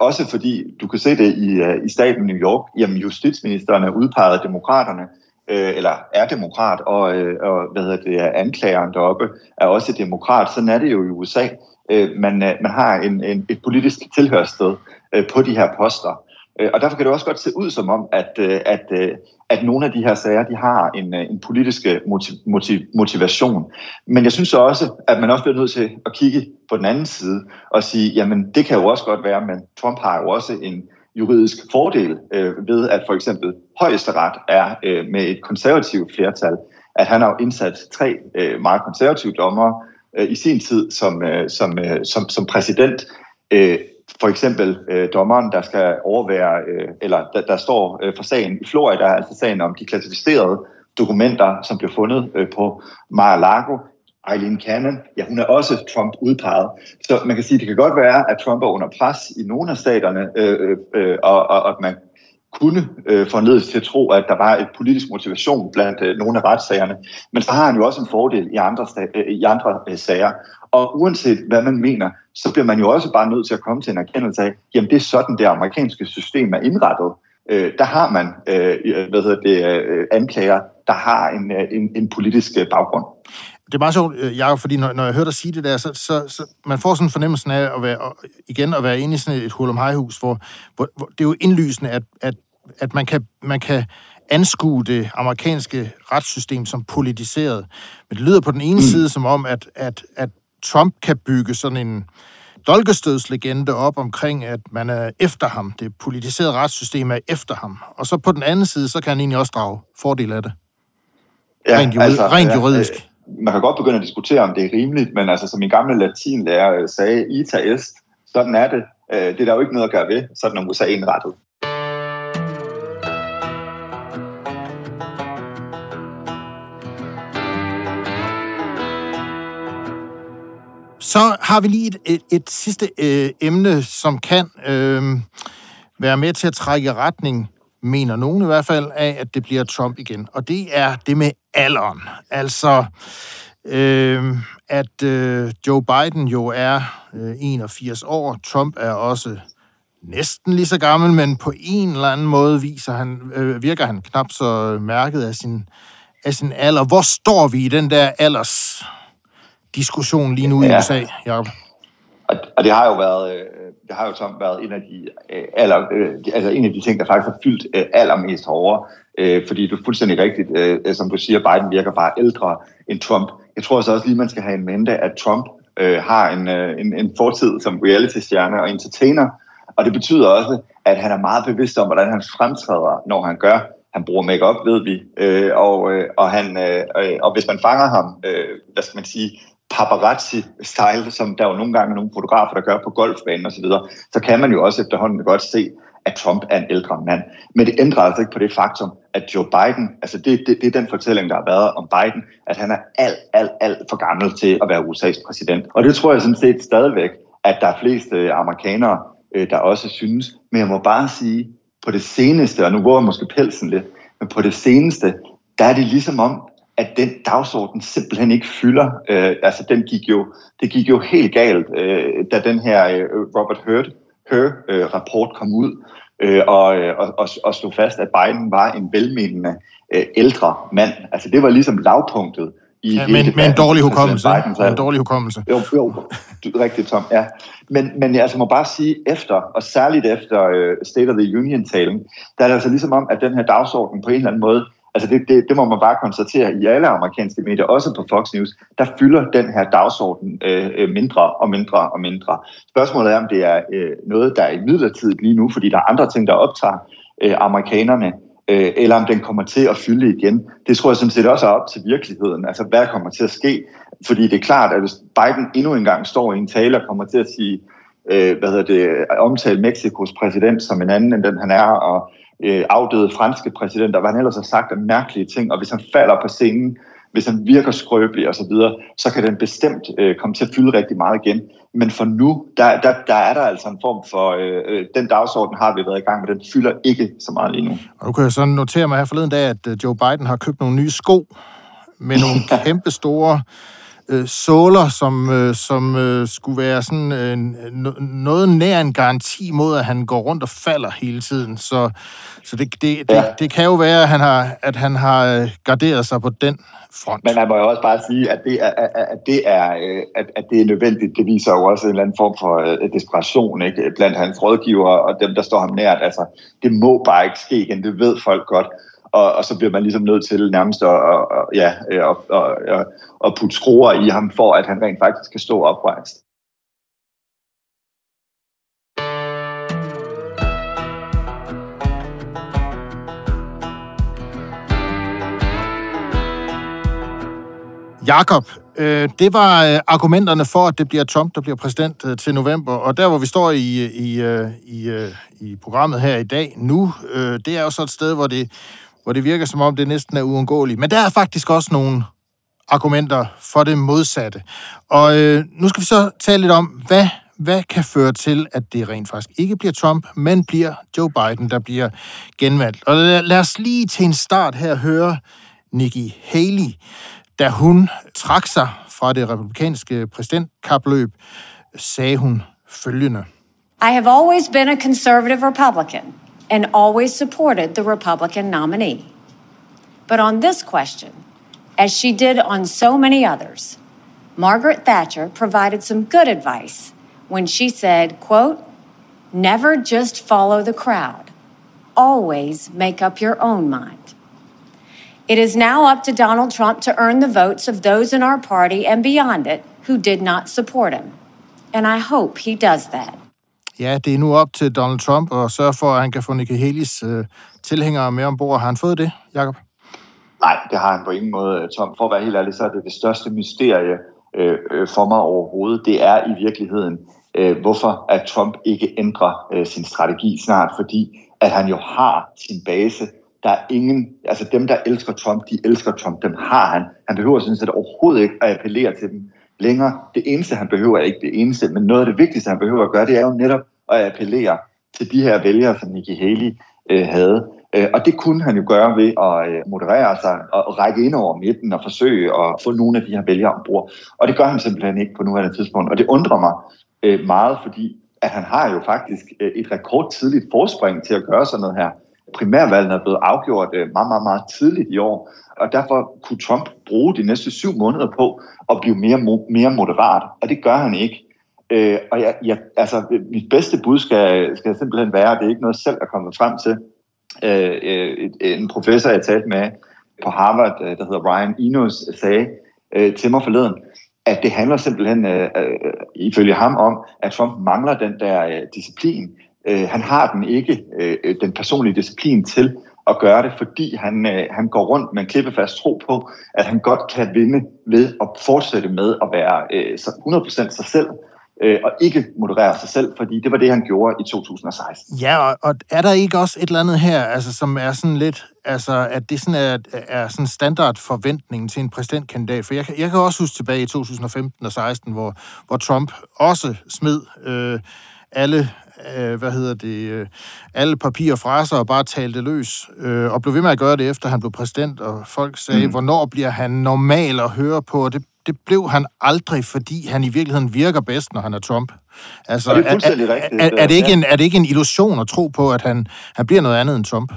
også fordi, du kan se det i, i staten New York, jamen justitsministeren er udpeget af demokraterne, øh, eller er demokrat, og, øh, og hvad hedder det, anklageren deroppe er også demokrat. Sådan er det jo i USA. Øh, man, øh, man har en, en, et politisk tilhørssted øh, på de her poster. Øh, og derfor kan det også godt se ud som om, at, øh, at, øh, at nogle af de her sager, de har en, øh, en politisk motiv, motivation. Men jeg synes også, at man også bliver nødt til at kigge på den anden side og sige, jamen det kan jo også godt være, men Trump har jo også en, juridisk fordel øh, ved, at for eksempel højesteret er øh, med et konservativt flertal, at han har indsat tre øh, meget konservative dommer øh, i sin tid som, øh, som, øh, som, som præsident. Øh, for eksempel øh, dommeren, der skal overvære, øh, eller der, der står øh, for sagen i Florida, altså sagen om de klassificerede dokumenter, som blev fundet øh, på Mar-a-Lago. Eileen Cannon, ja, hun er også Trump udpeget. Så man kan sige, at det kan godt være, at Trump er under pres i nogle af staterne, øh, øh, øh og, og at man kunne øh, forledes til at tro, at der var et politisk motivation blandt øh, nogle af retssagerne. Men så har han jo også en fordel i andre, øh, i andre øh, sager. Og uanset hvad man mener, så bliver man jo også bare nødt til at komme til en erkendelse af, jamen det er sådan, det amerikanske system er indrettet. Øh, der har man øh, hvad hedder det, øh, anklager, der har en, øh, en, en politisk øh, baggrund det er meget sjovt, øh, Jacob, fordi når, når jeg hører dig sige det der, så, så, så man får sådan en fornemmelse af at være, igen at være inde i sådan et hul om hus, hvor, hvor, hvor det er jo indlysende, at, at, at man, kan, man kan anskue det amerikanske retssystem som politiseret. Men det lyder på den ene mm. side som om, at, at, at Trump kan bygge sådan en dolkestødslegende op omkring, at man er efter ham. Det politiserede retssystem er efter ham. Og så på den anden side, så kan han egentlig også drage fordel af det. Ja, rent, altså, rent juridisk. Ja, man kan godt begynde at diskutere, om det er rimeligt, men altså, som min gamle latinlærer øh, sagde, ita est, sådan er det. Øh, det er der jo ikke noget at gøre ved, sådan er USA indrettet. Så har vi lige et, et, et sidste øh, emne, som kan øh, være med til at trække retning, mener nogen i hvert fald, af, at det bliver Trump igen. Og det er det med alderen. Altså, øh, at øh, Joe Biden jo er øh, 81 år. Trump er også næsten lige så gammel, men på en eller anden måde viser han, øh, virker han knap så mærket af sin, af sin alder. Hvor står vi i den der alders diskussion lige nu ja. i USA, Jacob? Og, det har jo været, øh, det har jo Tom været en af de øh, aller, øh, altså en af de ting, der faktisk har fyldt allermest hårdere, øh, fordi du er fuldstændig rigtigt, øh, øh, som du siger, Biden virker bare ældre end Trump. Jeg tror så også lige, man skal have en mente, at Trump øh, har en, øh, en, en fortid som reality-stjerne og entertainer, og det betyder også, at han er meget bevidst om, hvordan han fremtræder, når han gør. Han bruger makeup, ved vi, øh, og, øh, og, han, øh, øh og hvis man fanger ham, øh, hvad skal man sige, paparazzi-style, som der jo nogle gange er nogle fotografer, der gør på golfbanen osv., så, så kan man jo også efterhånden godt se, at Trump er en ældre mand. Men det ændrer altså ikke på det faktum, at Joe Biden, altså det, det, det er den fortælling, der har været om Biden, at han er alt, alt, alt for gammel til at være USA's præsident. Og det tror jeg sådan set stadigvæk, at der er flest øh, amerikanere, øh, der også synes. Men jeg må bare sige, på det seneste, og nu våger måske pelsen lidt, men på det seneste, der er det ligesom om, at den dagsorden simpelthen ikke fylder. Øh, altså, den gik jo, det gik jo helt galt, øh, da den her øh, Robert Hurt her-rapport øh, kom ud, øh, og, øh, og, og, og slog fast, at Biden var en velmenende øh, ældre mand. Altså, det var ligesom lavpunktet i ja, men, med en dårlig hukommelse. Biden, en dårlig hukommelse. Jo, jo, du, rigtigt, Tom. Ja. Men, men jeg altså må bare sige, efter, og særligt efter State of the Union-talen, der er det altså ligesom om, at den her dagsorden på en eller anden måde Altså det, det, det må man bare konstatere i alle amerikanske medier, også på Fox News, der fylder den her dagsorden øh, øh, mindre og mindre og mindre. Spørgsmålet er, om det er øh, noget, der er i midlertidigt lige nu, fordi der er andre ting, der optager øh, amerikanerne, øh, eller om den kommer til at fylde igen. Det tror jeg sådan set også er op til virkeligheden. Altså hvad kommer til at ske? Fordi det er klart, at hvis Biden endnu engang står i en tale og kommer til at sige, øh, hvad hedder det, omtale Mexikos præsident som en anden end den han er, og øh, afdøde franske præsidenter, hvad han ellers har sagt af mærkelige ting, og hvis han falder på scenen, hvis han virker skrøbelig og så videre, så kan den bestemt øh, komme til at fylde rigtig meget igen. Men for nu, der, der, der er der altså en form for, øh, øh, den dagsorden har vi været i gang med, den fylder ikke så meget lige nu. Og du kan jo så notere mig her forleden dag, at øh, Joe Biden har købt nogle nye sko med nogle kæmpe store øh, såler, som, øh, som øh, skulle være sådan øh, noget nær en garanti mod, at han går rundt og falder hele tiden. Så, så det, det, ja. det, det kan jo være, at han har, at han har øh, garderet sig på den front. Men man må jo også bare sige, at det er, at det er, øh, at, at det er nødvendigt. Det viser jo også en eller anden form for uh, desperation ikke? blandt hans rådgiver og dem, der står ham nært. Altså, det må bare ikke ske igen. Det ved folk godt og, og så bliver man ligesom nødt til nærmest at, og, og, ja, at, og, at putte skruer i ham, for at han rent faktisk kan stå oprejst. Jakob, øh, det var øh, argumenterne for, at det bliver Trump, der bliver præsident øh, til november. Og der, hvor vi står i, øh, i, øh, i, øh, i programmet her i dag nu, det er jo så et sted, hvor det hvor det virker som om, det næsten er uundgåeligt. Men der er faktisk også nogle argumenter for det modsatte. Og øh, nu skal vi så tale lidt om, hvad, hvad kan føre til, at det rent faktisk ikke bliver Trump, men bliver Joe Biden, der bliver genvalgt. Og lad, lad os lige til en start her høre Nikki Haley, da hun trak sig fra det republikanske præsidentkapløb, sagde hun følgende. I have always been a conservative Republican. And always supported the Republican nominee. But on this question, as she did on so many others, Margaret Thatcher provided some good advice when she said, quote, never just follow the crowd. Always make up your own mind. It is now up to Donald Trump to earn the votes of those in our party and beyond it who did not support him. And I hope he does that. Ja, det er nu op til Donald Trump at sørge for, at han kan få Nikki Haley's øh, tilhængere med ombord. Har han fået det, Jacob? Nej, det har han på ingen måde, øh, Tom. For at være helt ærlig, så er det det største mysterie øh, øh, for mig overhovedet. Det er i virkeligheden, øh, hvorfor at Trump ikke ændrer øh, sin strategi snart, fordi at han jo har sin base. Der er ingen, altså dem, der elsker Trump, de elsker Trump, dem har han. Han behøver sådan set overhovedet ikke at appellere til dem længere. Det eneste, han behøver, er ikke det eneste, men noget af det vigtigste, han behøver at gøre, det er jo netop at appellere til de her vælgere, som Nikki Haley øh, havde. Øh, og det kunne han jo gøre ved at øh, moderere sig og række ind over midten og forsøge at få nogle af de her vælgere ombord. Og det gør han simpelthen ikke på nuværende tidspunkt. Og det undrer mig øh, meget, fordi at han har jo faktisk et rekordtidligt forspring til at gøre sådan noget her. Primærvalgene er blevet afgjort øh, meget, meget, meget tidligt i år, og derfor kunne Trump bruge de næste syv måneder på at blive mere, mere moderat, og det gør han ikke. Øh, og jeg, jeg, altså, mit bedste bud skal, skal simpelthen være, at det er ikke noget selv at komme frem til. Øh, øh en professor, jeg talte med på Harvard, øh, der hedder Ryan Enos, sagde øh, til mig forleden, at det handler simpelthen øh, ifølge ham om, at Trump mangler den der øh, disciplin. Øh, han har den ikke, øh, den personlige disciplin til at gøre det, fordi han, øh, han går rundt med en klippefast tro på, at han godt kan vinde ved at fortsætte med at være øh, 100% sig selv, øh, og ikke moderere sig selv, fordi det var det, han gjorde i 2016. Ja, og, og er der ikke også et eller andet her, altså, som er sådan lidt, altså, at det sådan er, er sådan standardforventningen til en præsidentkandidat? For jeg, jeg kan også huske tilbage i 2015 og 16, hvor, hvor Trump også smed øh, alle øh, hvad hedder det, øh, alle papirer fra sig og bare talte løs, øh, og blev ved med at gøre det, efter han blev præsident, og folk sagde, mm. hvornår bliver han normal at høre på, og det, det blev han aldrig, fordi han i virkeligheden virker bedst, når han er Trump. Altså, det er, er, er, er, er, det ikke en, er det ikke en illusion at tro på, at han, han bliver noget andet end Trump?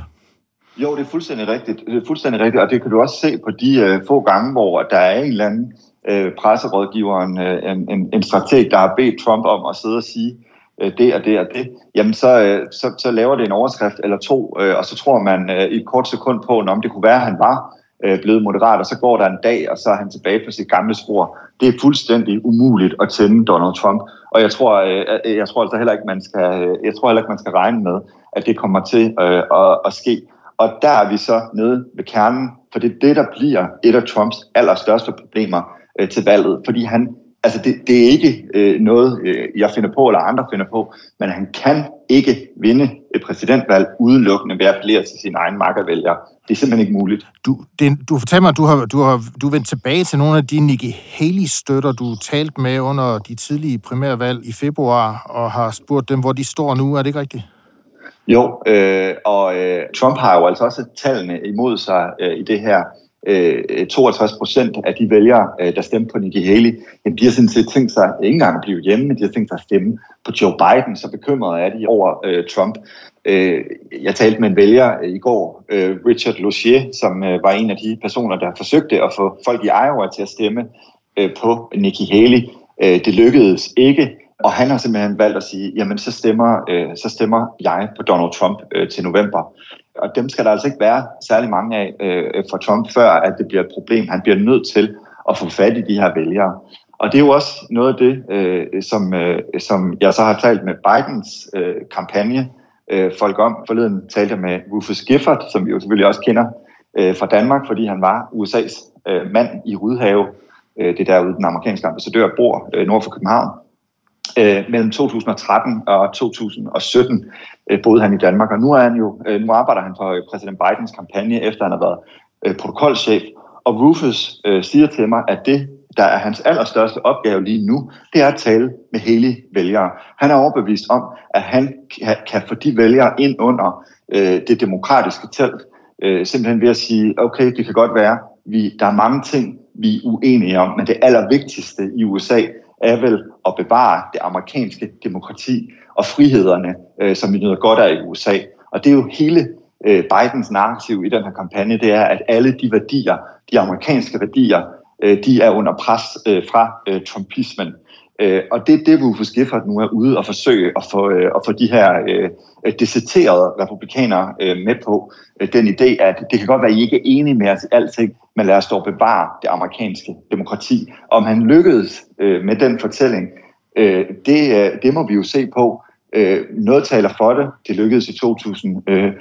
Jo, det er fuldstændig rigtigt. Det er fuldstændig rigtigt, og det kan du også se på de uh, få gange, hvor der er en eller anden uh, presserådgiver, en, en, en, en strateg, der har bedt Trump om at sidde og sige, øh, det og det og det, jamen så, øh, så, så laver det en overskrift eller to, øh, og så tror man øh, i et kort sekund på, om det kunne være, at han var øh, blevet moderat, og så går der en dag, og så er han tilbage på sit gamle spor. Det er fuldstændig umuligt at tænde Donald Trump, og jeg tror, øh, jeg tror altså heller ikke, man skal, øh, jeg tror heller ikke, man skal regne med, at det kommer til øh, at, at ske. Og der er vi så nede ved kernen, for det er det, der bliver et af Trumps allerstørste problemer øh, til valget, fordi han altså det, det er ikke øh, noget, øh, jeg finder på, eller andre finder på, men han kan ikke vinde et præsidentvalg udelukkende ved at appellere til sine egne makkervælgere. Det er simpelthen ikke muligt. Du, det, du fortæller mig, at du har, du har du vendt tilbage til nogle af de Nikki Haley-støtter, du talte med under de tidlige primærvalg i februar, og har spurgt dem, hvor de står nu. Er det ikke rigtigt? Jo, øh, og øh, Trump har jo altså også tallene imod sig øh, i det her øh, 52 procent af de vælgere, øh, der stemte på Nikki Haley, jamen, de har sådan set tænkt sig ikke engang at blive hjemme, men de har tænkt sig at stemme på Joe Biden, så bekymrede er de over øh, Trump. Øh, jeg talte med en vælger øh, i går, øh, Richard Lucier, som øh, var en af de personer, der forsøgte at få folk i Iowa til at stemme øh, på Nikki Haley. Øh, det lykkedes ikke, og han har simpelthen valgt at sige, jamen så stemmer, øh, så stemmer jeg på Donald Trump øh, til november. Og dem skal der altså ikke være særlig mange af øh, øh, for Trump, før at det bliver et problem. Han bliver nødt til at få fat i de her vælgere. Og det er jo også noget af det, øh, som, øh, som jeg så har talt med Bidens øh, kampagne øh, folk om. Forleden talte jeg med Rufus Gifford, som vi jo selvfølgelig også kender øh, fra Danmark, fordi han var USA's øh, mand i Rydhave. Øh, det der ude den amerikanske ambassadør bor øh, nord for København. Øh, mellem 2013 og 2017 øh, boede han i Danmark, og nu, er han jo, øh, nu arbejder han for øh, præsident Bidens kampagne, efter han har været øh, protokolchef. Og Rufus øh, siger til mig, at det, der er hans allerstørste opgave lige nu, det er at tale med hele vælgere. Han er overbevist om, at han kan, kan få de vælgere ind under øh, det demokratiske telt, øh, simpelthen ved at sige, okay, det kan godt være, vi, der er mange ting, vi er uenige om, men det allervigtigste i USA, er vel at bevare det amerikanske demokrati og frihederne, øh, som vi nyder godt af i USA. Og det er jo hele øh, Bidens narrativ i den her kampagne, det er, at alle de værdier, de amerikanske værdier, øh, de er under pres øh, fra øh, trumpismen. Øh, og det er det, Rufus Gifford nu er ude og forsøge at få, øh, at få de her øh, deserterede republikanere øh, med på. Øh, den idé, at det kan godt være, at I ikke er enige med os i alting, men lad os dog bevare det amerikanske demokrati. Om han lykkedes øh, med den fortælling, øh, det, øh, det må vi jo se på. Øh, noget taler for det. Det lykkedes i 2020, øh,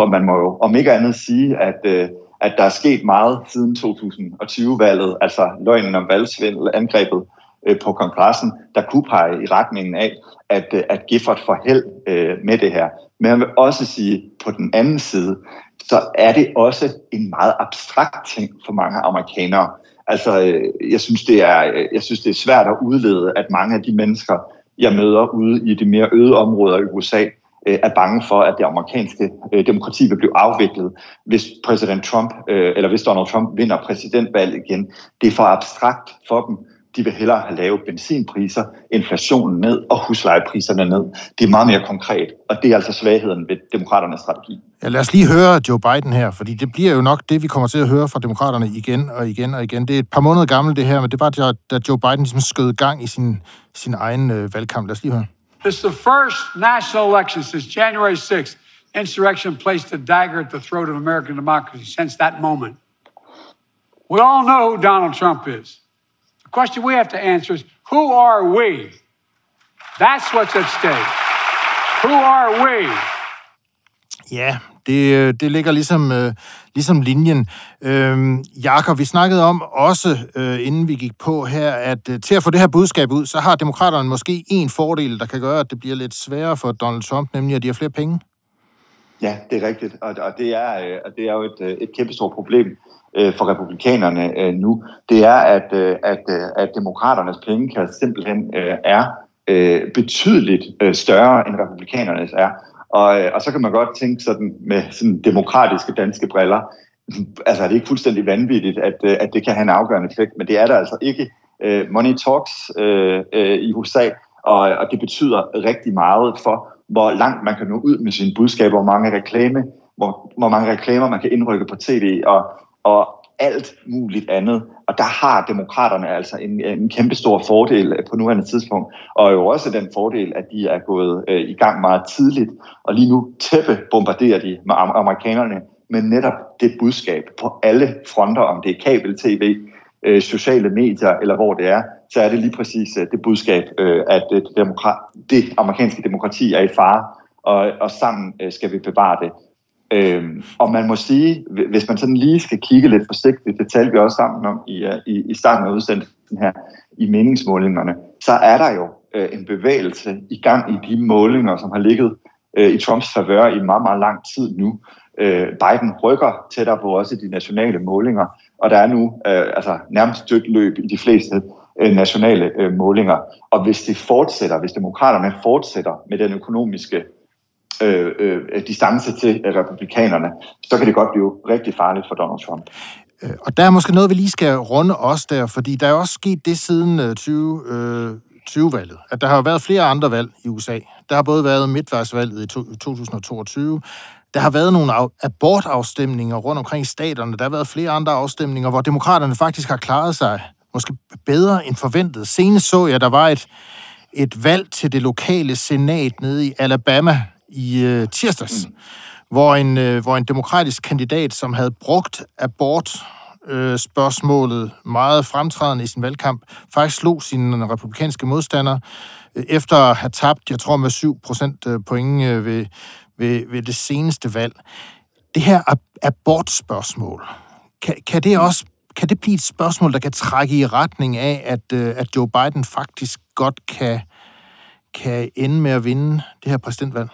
og man må jo om ikke andet sige, at, øh, at der er sket meget siden 2020-valget, altså løgnen om valgsvindel, angrebet øh, på kongressen, der kunne pege i retningen af, at, øh, at Gifford får held øh, med det her. Men jeg vil også sige, på den anden side, så er det også en meget abstrakt ting for mange amerikanere. Altså, øh, jeg synes, det er, øh, jeg synes, det er svært at udlede, at mange af de mennesker, jeg møder ude i de mere øde områder i USA, øh, er bange for, at det amerikanske øh, demokrati vil blive afviklet, hvis præsident Trump, eller hvis Donald Trump vinder præsidentvalget igen. Det er for abstrakt for dem de vil hellere have lave benzinpriser, inflationen ned og huslejepriserne ned. Det er meget mere konkret, og det er altså svagheden ved demokraternes strategi. Ja, lad os lige høre Joe Biden her, fordi det bliver jo nok det, vi kommer til at høre fra demokraterne igen og igen og igen. Det er et par måneder gammelt det her, men det var, da Joe Biden ligesom skød gang i sin, sin egen øh, valgkamp. Lad os lige høre. This is the first national election since January 6th. Insurrection placed a dagger at the throat of American democracy since that moment. We all know who Donald Trump is. Question we have to answer is who are we? That's what's at stake. Who are we? Ja, det, det ligger ligesom, øh, ligesom linjen. Øh, Jakob, vi snakkede om også, øh, inden vi gik på her, at øh, til at få det her budskab ud, så har demokraterne måske en fordel, der kan gøre, at det bliver lidt sværere for Donald Trump, nemlig at de har flere penge. Ja, det er rigtigt, og, og det, er, øh, det er jo et, øh, et kæmpe stort problem øh, for republikanerne øh, nu, det er, at, øh, at, øh, at demokraternes penge kan simpelthen øh, er øh, betydeligt øh, større end republikanernes er. Og, øh, og så kan man godt tænke sådan med sådan demokratiske danske briller, altså er det ikke fuldstændig vanvittigt, at, øh, at det kan have en afgørende effekt, men det er der altså ikke. Øh, money talks øh, øh, i USA, og, og det betyder rigtig meget for, hvor langt man kan nå ud med sine budskaber, hvor mange reklame, hvor, hvor mange reklamer man kan indrykke på tv, og, og alt muligt andet. Og der har demokraterne altså en, en kæmpe stor fordel øh, på nuværende tidspunkt, og jo også den fordel, at de er gået øh, i gang meget tidligt, og lige nu tæppe bombarderer de med amerikanerne med netop det budskab på alle fronter, om det er kabel-tv, øh, sociale medier eller hvor det er, så er det lige præcis øh, det budskab, øh, at øh, det, demokrat, det amerikanske demokrati er i fare, og, og sammen øh, skal vi bevare det. Øhm, og man må sige, hvis man sådan lige skal kigge lidt forsigtigt, det talte vi også sammen om i, øh, i, i starten af udsendelsen her, i meningsmålingerne, så er der jo øh, en bevægelse i gang i de målinger, som har ligget øh, i Trumps favør i meget, meget lang tid nu. Øh, Biden rykker tættere på også de nationale målinger, og der er nu øh, altså nærmest dødt løb i de fleste øh, nationale øh, målinger. Og hvis det fortsætter, hvis demokraterne fortsætter med den økonomiske øh, øh, distance til republikanerne, så kan det godt blive rigtig farligt for Donald Trump. Øh, og der er måske noget, vi lige skal runde os der, fordi der er også sket det siden 20, øh, 20-valget, øh, at der har været flere andre valg i USA. Der har både været midtvejsvalget i 2022, der har været nogle abortafstemninger rundt omkring i staterne, der har været flere andre afstemninger, hvor demokraterne faktisk har klaret sig måske bedre end forventet. Senest så jeg, at der var et, et valg til det lokale senat nede i Alabama, i øh, tirsdags, mm. hvor, en, øh, hvor en demokratisk kandidat, som havde brugt abort øh, spørgsmålet meget fremtrædende i sin valgkamp, faktisk slog sine republikanske modstandere øh, efter at have tabt, jeg tror med 7 procent øh, point øh, ved, ved, ved det seneste valg. Det her ab- abortspørgsmål, kan, kan det også kan det blive et spørgsmål, der kan trække i retning af, at, øh, at Joe Biden faktisk godt kan, kan ende med at vinde det her præsidentvalg?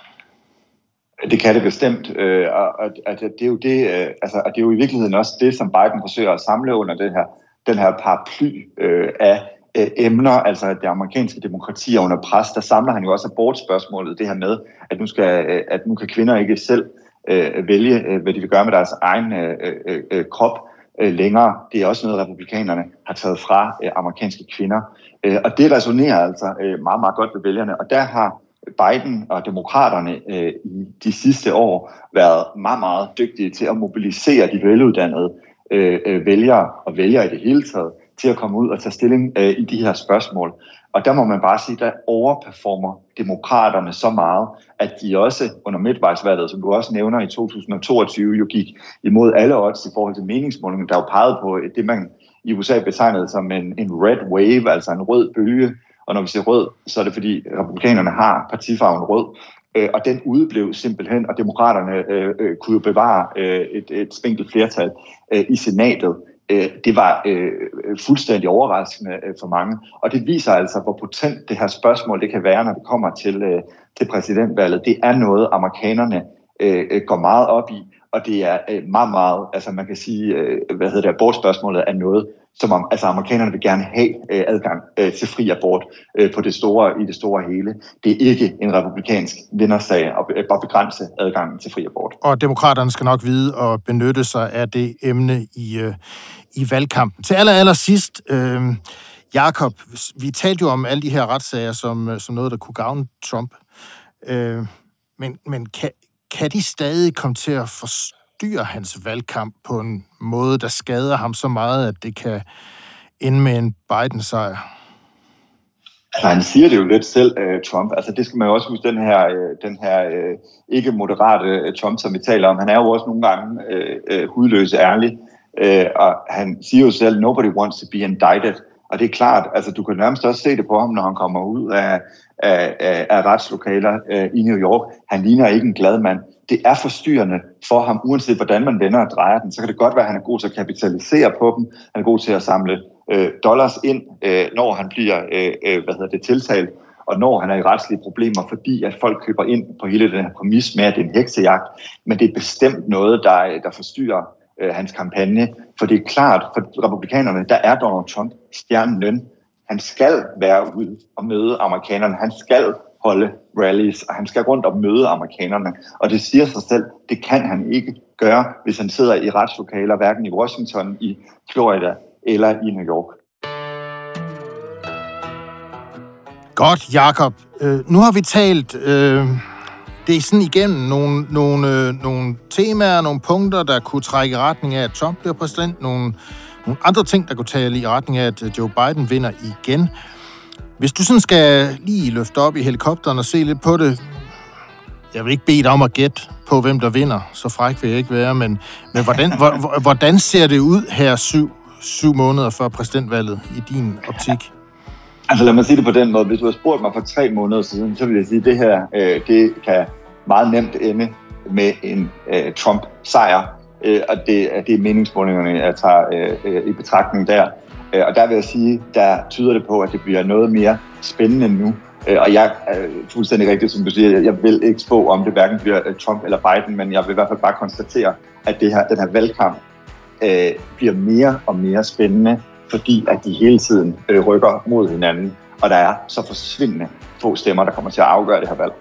Det kan det bestemt, øh, og at det er jo det, øh, altså, og det er jo i virkeligheden også det, som Biden forsøger at samle under det her, den her paraply øh, af øh, emner, altså at det amerikanske demokrati er under pres. Der samler han jo også abortspørgsmålet, det her med, at nu, skal, øh, at nu kan kvinder ikke selv øh, vælge, øh, hvad de vil gøre med deres egen øh, øh, øh krop øh, længere. Det er også noget, republikanerne har taget fra øh, amerikanske kvinder. Øh, og det resonerer altså øh, meget, meget godt ved vælgerne. Og der har Biden og demokraterne øh, i de sidste år været meget, meget dygtige til at mobilisere de veluddannede øh, øh, vælgere og vælgere i det hele taget til at komme ud og tage stilling øh, i de her spørgsmål. Og der må man bare sige, der overperformer demokraterne så meget, at de også under midtvejsvalget, som du også nævner i 2022, jo gik imod alle odds i forhold til meningsmålingen, der jo pegede på det, man i USA betegnede som en, en red wave, altså en rød bølge, og når vi siger rød, så er det fordi republikanerne har partifarven rød, øh, og den udeblev simpelthen, og demokraterne øh, øh, kunne jo bevare øh, et, et spinkelt flertal øh, i senatet. Øh, det var øh, fuldstændig overraskende øh, for mange, og det viser altså, hvor potent det her spørgsmål det kan være, når det kommer til, øh, til præsidentvalget. Det er noget, amerikanerne øh, øh går meget op i, og det er øh, meget, meget, altså man kan sige, øh, hvad hedder det, abortspørgsmålet er noget, som om, altså amerikanerne vil gerne have øh, adgang øh, til fri abort øh, på det store, i det store hele. Det er ikke en republikansk vindersag at, øh, at begrænse adgangen til fri abort. Og demokraterne skal nok vide at benytte sig af det emne i, øh, i valgkampen. Til aller, aller sidst, øh, Jakob, vi talte jo om alle de her retssager som, øh, som noget, der kunne gavne Trump. Øh, men men kan, kan de stadig komme til at forstyrre hans valgkamp på en måde, der skader ham så meget, at det kan ende med en Biden-sejr? Altså, han siger det jo lidt selv, uh, Trump. Altså, det skal man jo også huske, den her, øh, den her øh, ikke-moderate uh, Trump, som vi taler om. Han er jo også nogle gange øh, uh, hudløs ærlig. Uh, og han siger jo selv, nobody wants to be indicted. Og det er klart, altså du kan nærmest også se det på ham, når han kommer ud af, af, af, af retslokaler øh, i New York. Han ligner ikke en glad mand. Det er forstyrrende for ham, uanset hvordan man vender og drejer den. Så kan det godt være, at han er god til at kapitalisere på dem. Han er god til at samle øh, dollars ind, øh, når han bliver øh, øh, hvad hedder det, tiltalt, og når han er i retslige problemer, fordi at folk køber ind på hele den her præmis med, at det er en heksejagt. Men det er bestemt noget, der, der forstyrrer øh, hans kampagne. For det er klart, for republikanerne, der er Donald Trump stjernen løn. Han skal være ude og møde amerikanerne. Han skal holde rallies, og han skal rundt og møde amerikanerne. Og det siger sig selv, det kan han ikke gøre, hvis han sidder i retslokaler, hverken i Washington, i Florida eller i New York. Godt, Jakob. Øh, nu har vi talt øh, det er sådan igennem nogle, nogle, øh, nogle temaer, nogle punkter, der kunne trække i retning af, at Trump bliver præsident, nogle, nogle andre ting, der kunne tale i retning af, at øh, Joe Biden vinder igen. Hvis du sådan skal lige løfte op i helikopteren og se lidt på det, jeg vil ikke bede dig om at gætte på, hvem der vinder. Så fræk vil jeg ikke være, men, men hvordan, hvordan ser det ud her syv, syv måneder før præsidentvalget i din optik? Altså lad mig sige det på den måde. Hvis du har spurgt mig for tre måneder siden, så vil jeg sige, at det her øh, det kan meget nemt ende med en øh, Trump-sejr. Øh, og det, det er meningsmålingerne, jeg tager øh, øh, i betragtning der. Øh, og der vil jeg sige, der tyder det på, at det bliver noget mere spændende nu. Øh, og jeg er fuldstændig rigtigt, som du siger, jeg vil ikke spå om det hverken bliver øh, Trump eller Biden, men jeg vil i hvert fald bare konstatere, at det her, den her valgkamp øh, bliver mere og mere spændende, fordi at de hele tiden øh, rykker mod hinanden, og der er så forsvindende få stemmer, der kommer til at afgøre det her valg.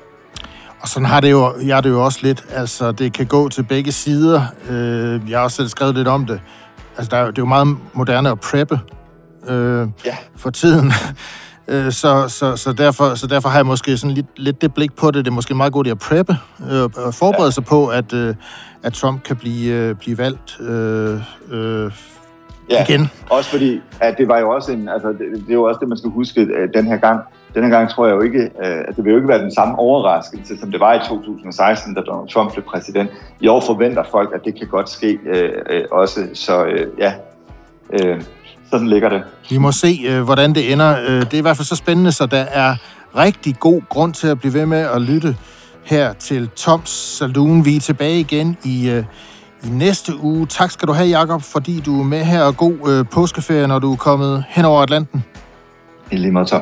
Og sådan har det jo, jeg det jo også lidt. Altså, det kan gå til begge sider. Øh, jeg har også selv skrevet lidt om det. Altså, der er, det er jo meget moderne at preppe øh, ja. for tiden. Øh, så, så, så, derfor, så derfor har jeg måske sådan lidt, lidt det blik på det. Det er måske meget godt at preppe øh, og forberede ja. sig på, at, øh, at Trump kan blive, øh, blive valgt øh, øh, ja. igen. Også fordi, at det var jo også en, altså det, det er jo også det, man skal huske at den her gang. Den her gang tror jeg jo ikke, øh, at det vil jo ikke være den samme overraskelse, som det var i 2016, da Donald Trump blev præsident. I år forventer folk, at det kan godt ske øh, øh, også. Så øh, ja, øh, sådan ligger det. Vi må se, øh, hvordan det ender. Øh, det er i hvert fald så spændende, så der er rigtig god grund til at blive ved med at lytte her til Toms Saloon. Vi er tilbage igen i, øh, i næste uge. Tak skal du have, Jakob, fordi du er med her, og god påskeferie, når du er kommet hen over Atlanten. I lige måde, Tom.